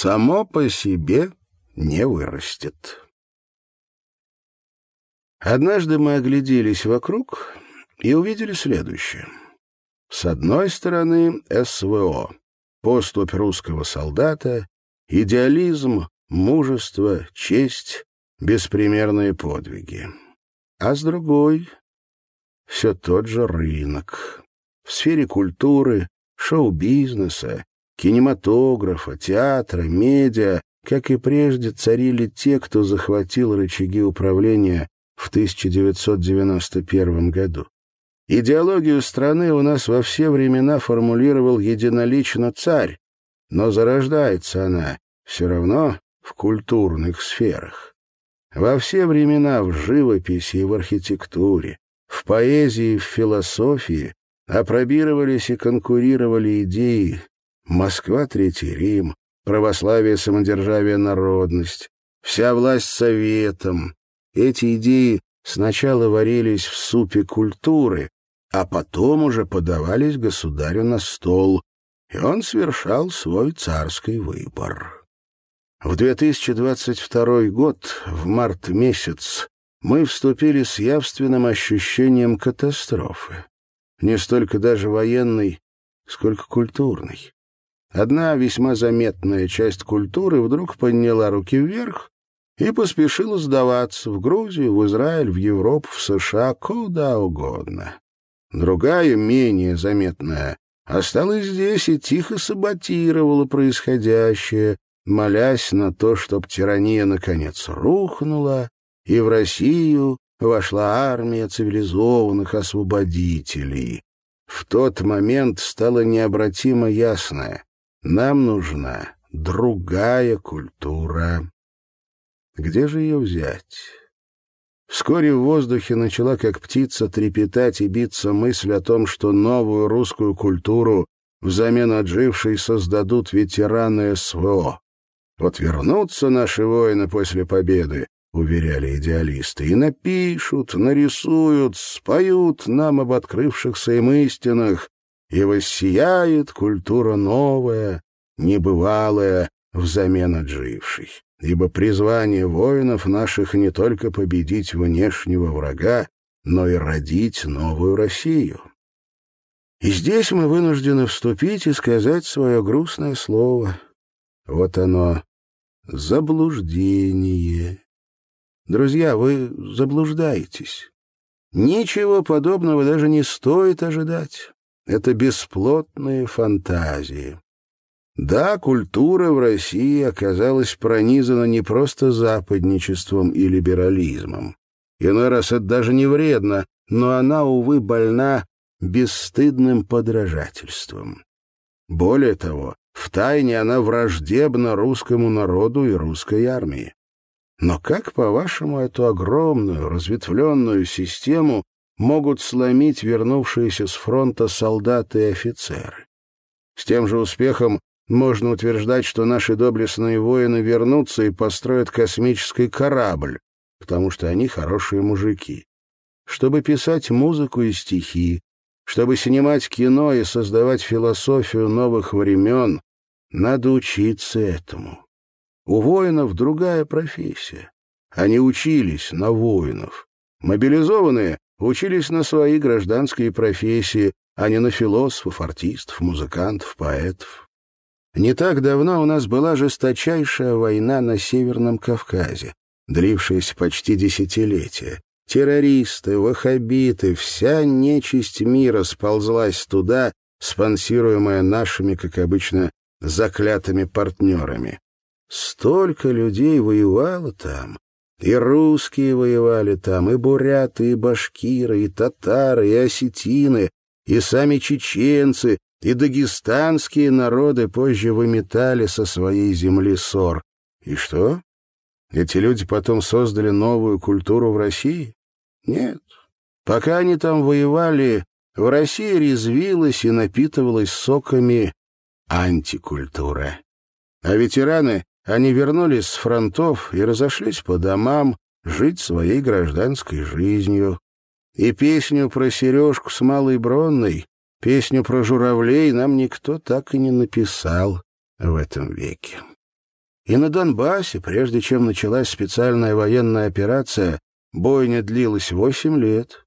само по себе не вырастет. Однажды мы огляделись вокруг и увидели следующее. С одной стороны СВО, поступь русского солдата, идеализм, мужество, честь, беспримерные подвиги. А с другой — все тот же рынок. В сфере культуры, шоу-бизнеса, кинематографа, театра, медиа, как и прежде, царили те, кто захватил рычаги управления в 1991 году. Идеологию страны у нас во все времена формулировал единолично царь, но зарождается она все равно в культурных сферах. Во все времена в живописи и в архитектуре, в поэзии и в философии опробировались и конкурировали идеи Москва, Третий Рим, православие, самодержавие, народность, вся власть советом, эти идеи сначала варились в супе культуры, а потом уже подавались государю на стол, и он совершал свой царский выбор. В 2022 год, в март месяц, мы вступили с явственным ощущением катастрофы. Не столько даже военной, сколько культурной. Одна весьма заметная часть культуры вдруг подняла руки вверх и поспешила сдаваться в Грузию, в Израиль, в Европу, в США, куда угодно. Другая, менее заметная, осталась здесь и тихо саботировала происходящее, молясь на то, чтоб тирания наконец рухнула, и в Россию вошла армия цивилизованных освободителей. В тот момент стало необратимо ясное — нам нужна другая культура. Где же ее взять? Вскоре в воздухе начала, как птица, трепетать и биться мысль о том, что новую русскую культуру взамен отжившей создадут ветераны СВО. Вот вернутся наши воины после победы, уверяли идеалисты, и напишут, нарисуют, споют нам об открывшихся им истинах, и воссияет культура новая, небывалая, взамен отжившей ибо призвание воинов наших не только победить внешнего врага, но и родить новую Россию. И здесь мы вынуждены вступить и сказать свое грустное слово. Вот оно, заблуждение. Друзья, вы заблуждаетесь. Ничего подобного даже не стоит ожидать. Это бесплотные фантазии. Да, культура в России оказалась пронизана не просто западничеством и либерализмом. Иной раз это даже не вредно, но она, увы, больна бесстыдным подражательством. Более того, втайне она враждебна русскому народу и русской армии. Но как, по-вашему, эту огромную, разветвленную систему могут сломить вернувшиеся с фронта солдаты и офицеры? С тем же успехом можно утверждать, что наши доблестные воины вернутся и построят космический корабль, потому что они хорошие мужики. Чтобы писать музыку и стихи, чтобы снимать кино и создавать философию новых времен, надо учиться этому. У воинов другая профессия. Они учились на воинов. Мобилизованные учились на свои гражданские профессии, а не на философов, артистов, музыкантов, поэтов. Не так давно у нас была жесточайшая война на Северном Кавказе, длившаяся почти десятилетия. Террористы, ваххабиты, вся нечисть мира сползлась туда, спонсируемая нашими, как обычно, заклятыми партнерами. Столько людей воевало там, и русские воевали там, и буряты, и башкиры, и татары, и осетины, и сами чеченцы, и дагестанские народы позже выметали со своей земли ссор. И что? Эти люди потом создали новую культуру в России? Нет. Пока они там воевали, в России резвилась и напитывалась соками антикультура. А ветераны, они вернулись с фронтов и разошлись по домам жить своей гражданской жизнью. И песню про Сережку с Малой Бронной Песню про журавлей нам никто так и не написал в этом веке. И на Донбассе, прежде чем началась специальная военная операция, бойня длилась восемь лет.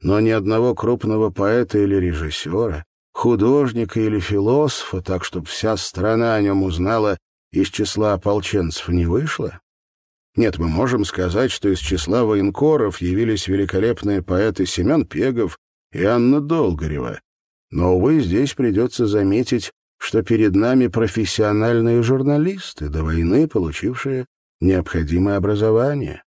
Но ни одного крупного поэта или режиссера, художника или философа, так чтобы вся страна о нем узнала, из числа ополченцев не вышло. Нет, мы можем сказать, что из числа военкоров явились великолепные поэты Семен Пегов и Анна Долгорева. Но, увы, здесь придется заметить, что перед нами профессиональные журналисты, до войны получившие необходимое образование.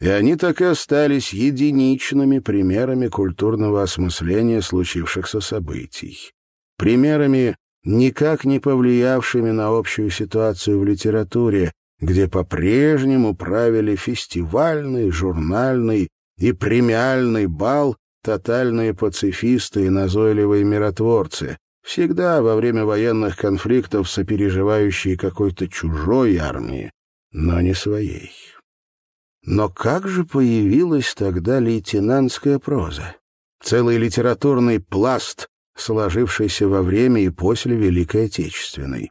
И они так и остались единичными примерами культурного осмысления случившихся событий. Примерами, никак не повлиявшими на общую ситуацию в литературе, где по-прежнему правили фестивальный, журнальный и премиальный бал тотальные пацифисты и назойливые миротворцы, всегда во время военных конфликтов сопереживающие какой-то чужой армии, но не своей. Но как же появилась тогда лейтенантская проза? Целый литературный пласт, сложившийся во время и после Великой Отечественной.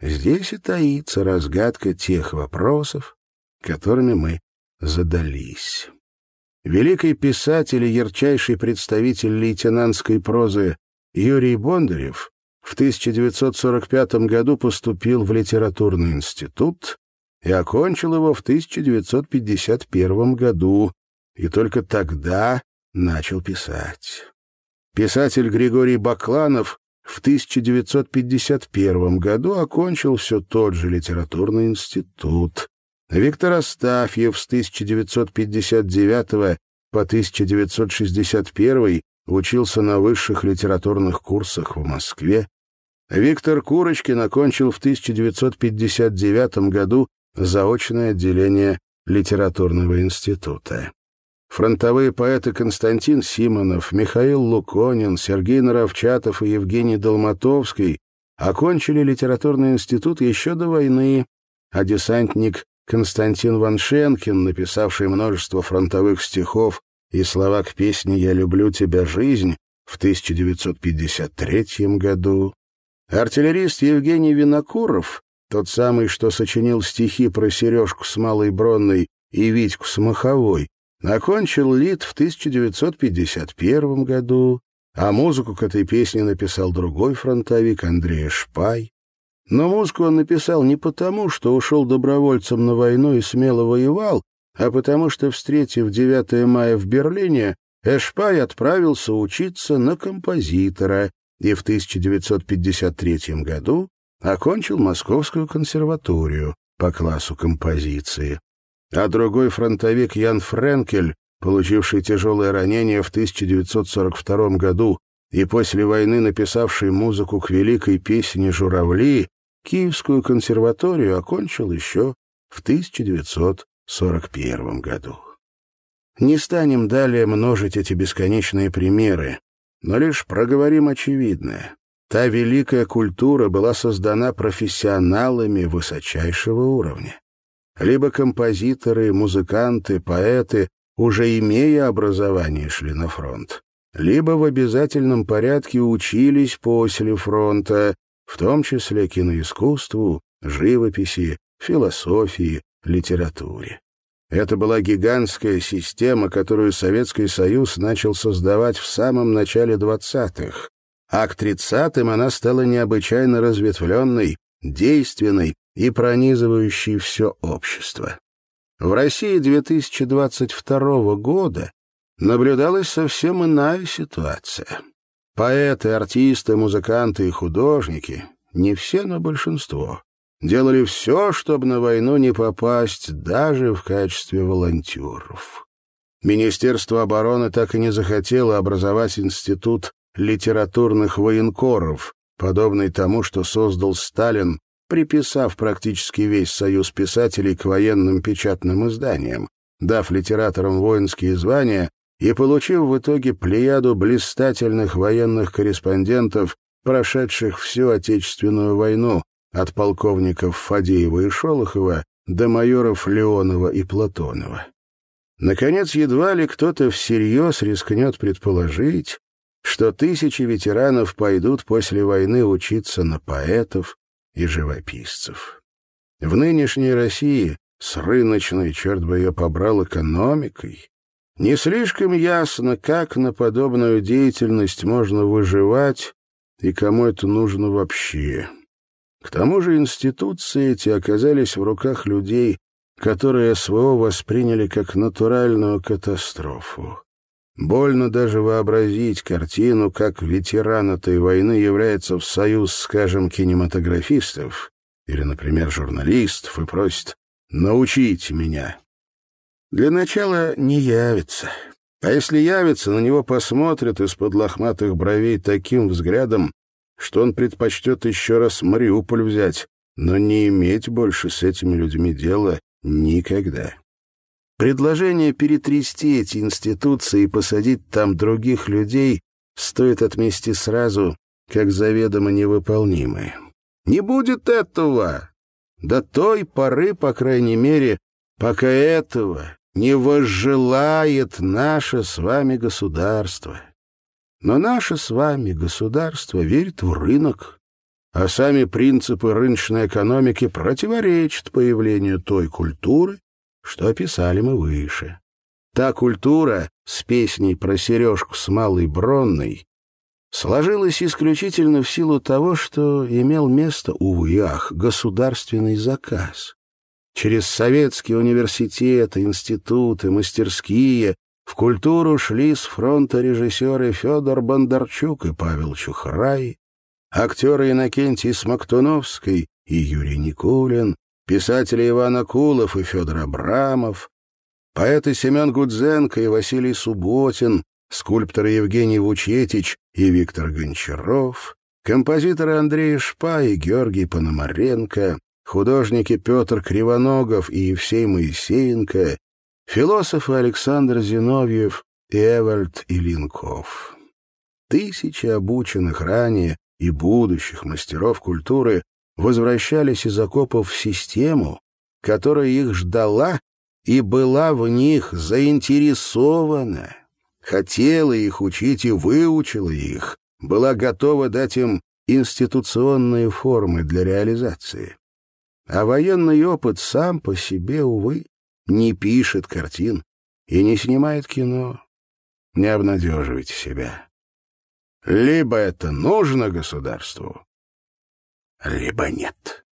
Здесь и таится разгадка тех вопросов, которыми мы задались. Великий писатель и ярчайший представитель лейтенантской прозы Юрий Бондарев в 1945 году поступил в литературный институт и окончил его в 1951 году, и только тогда начал писать. Писатель Григорий Бакланов в 1951 году окончил все тот же литературный институт. Виктор Астафьев с 1959 по 1961 учился на высших литературных курсах в Москве. Виктор Курочкин окончил в 1959 году заочное отделение литературного института. Фронтовые поэты Константин Симонов, Михаил Луконин, Сергей Наровчатов и Евгений Долматовский окончили литературный институт еще до войны, а десантник Константин Ваншенкин, написавший множество фронтовых стихов и слова к песне «Я люблю тебя, жизнь» в 1953 году, артиллерист Евгений Винокуров, тот самый, что сочинил стихи про Сережку с Малой Бронной и Витьку с Маховой, окончил лид в 1951 году, а музыку к этой песне написал другой фронтовик Андрей Шпай. Но музыку он написал не потому, что ушел добровольцем на войну и смело воевал, а потому что, встретив 9 мая в Берлине, Эшпай отправился учиться на композитора и в 1953 году окончил Московскую консерваторию по классу композиции. А другой фронтовик Ян Френкель, получивший тяжелое ранение в 1942 году и после войны написавший музыку к великой песне «Журавли», Киевскую консерваторию окончил еще в 1941 году. Не станем далее множить эти бесконечные примеры, но лишь проговорим очевидное. Та великая культура была создана профессионалами высочайшего уровня. Либо композиторы, музыканты, поэты, уже имея образование, шли на фронт, либо в обязательном порядке учились после фронта, в том числе киноискусству, живописи, философии, литературе. Это была гигантская система, которую Советский Союз начал создавать в самом начале 20-х, а к 30-м она стала необычайно разветвленной, действенной и пронизывающей все общество. В России 2022 года наблюдалась совсем иная ситуация. Поэты, артисты, музыканты и художники, не все, но большинство, делали все, чтобы на войну не попасть, даже в качестве волонтеров. Министерство обороны так и не захотело образовать институт литературных военкоров, подобный тому, что создал Сталин, приписав практически весь союз писателей к военным печатным изданиям, дав литераторам воинские звания и получив в итоге плеяду блистательных военных корреспондентов, прошедших всю Отечественную войну, от полковников Фадеева и Шолохова до майоров Леонова и Платонова. Наконец, едва ли кто-то всерьез рискнет предположить, что тысячи ветеранов пойдут после войны учиться на поэтов и живописцев. В нынешней России с рыночной, черт бы ее побрал, экономикой, не слишком ясно, как на подобную деятельность можно выживать и кому это нужно вообще. К тому же институции эти оказались в руках людей, которые СВО восприняли как натуральную катастрофу. Больно даже вообразить картину, как ветеран этой войны является в союз, скажем, кинематографистов или, например, журналистов и просит «научите меня». Для начала не явится. А если явится, на него посмотрят из-под лохматых бровей таким взглядом, что он предпочтет еще раз Мариуполь взять, но не иметь больше с этими людьми дела никогда. Предложение перетрясти эти институции и посадить там других людей стоит отмести сразу, как заведомо невыполнимое. Не будет этого! До той поры, по крайней мере, пока этого не возжелает наше с вами государство. Но наше с вами государство верит в рынок, а сами принципы рыночной экономики противоречат появлению той культуры, что описали мы выше. Та культура с песней про сережку с Малой Бронной сложилась исключительно в силу того, что имел место, увы ах, государственный заказ. Через советские университеты, институты, мастерские в культуру шли с фронта режиссеры Федор Бондарчук и Павел Чухрай, актеры Иннокентий Смоктуновский и Юрий Никулин, писатели Иван Акулов и Федор Абрамов, поэты Семен Гудзенко и Василий Субботин, скульпторы Евгений Вучетич и Виктор Гончаров, композиторы Андрей Шпа и Георгий Пономаренко, художники Петр Кривоногов и Евсей Моисеенко, философы Александр Зиновьев и Эвальд Илинков. Тысячи обученных ранее и будущих мастеров культуры возвращались из окопов в систему, которая их ждала и была в них заинтересована, хотела их учить и выучила их, была готова дать им институционные формы для реализации. А военный опыт сам по себе, увы, не пишет картин и не снимает кино. Не обнадеживайте себя. Либо это нужно государству, либо нет.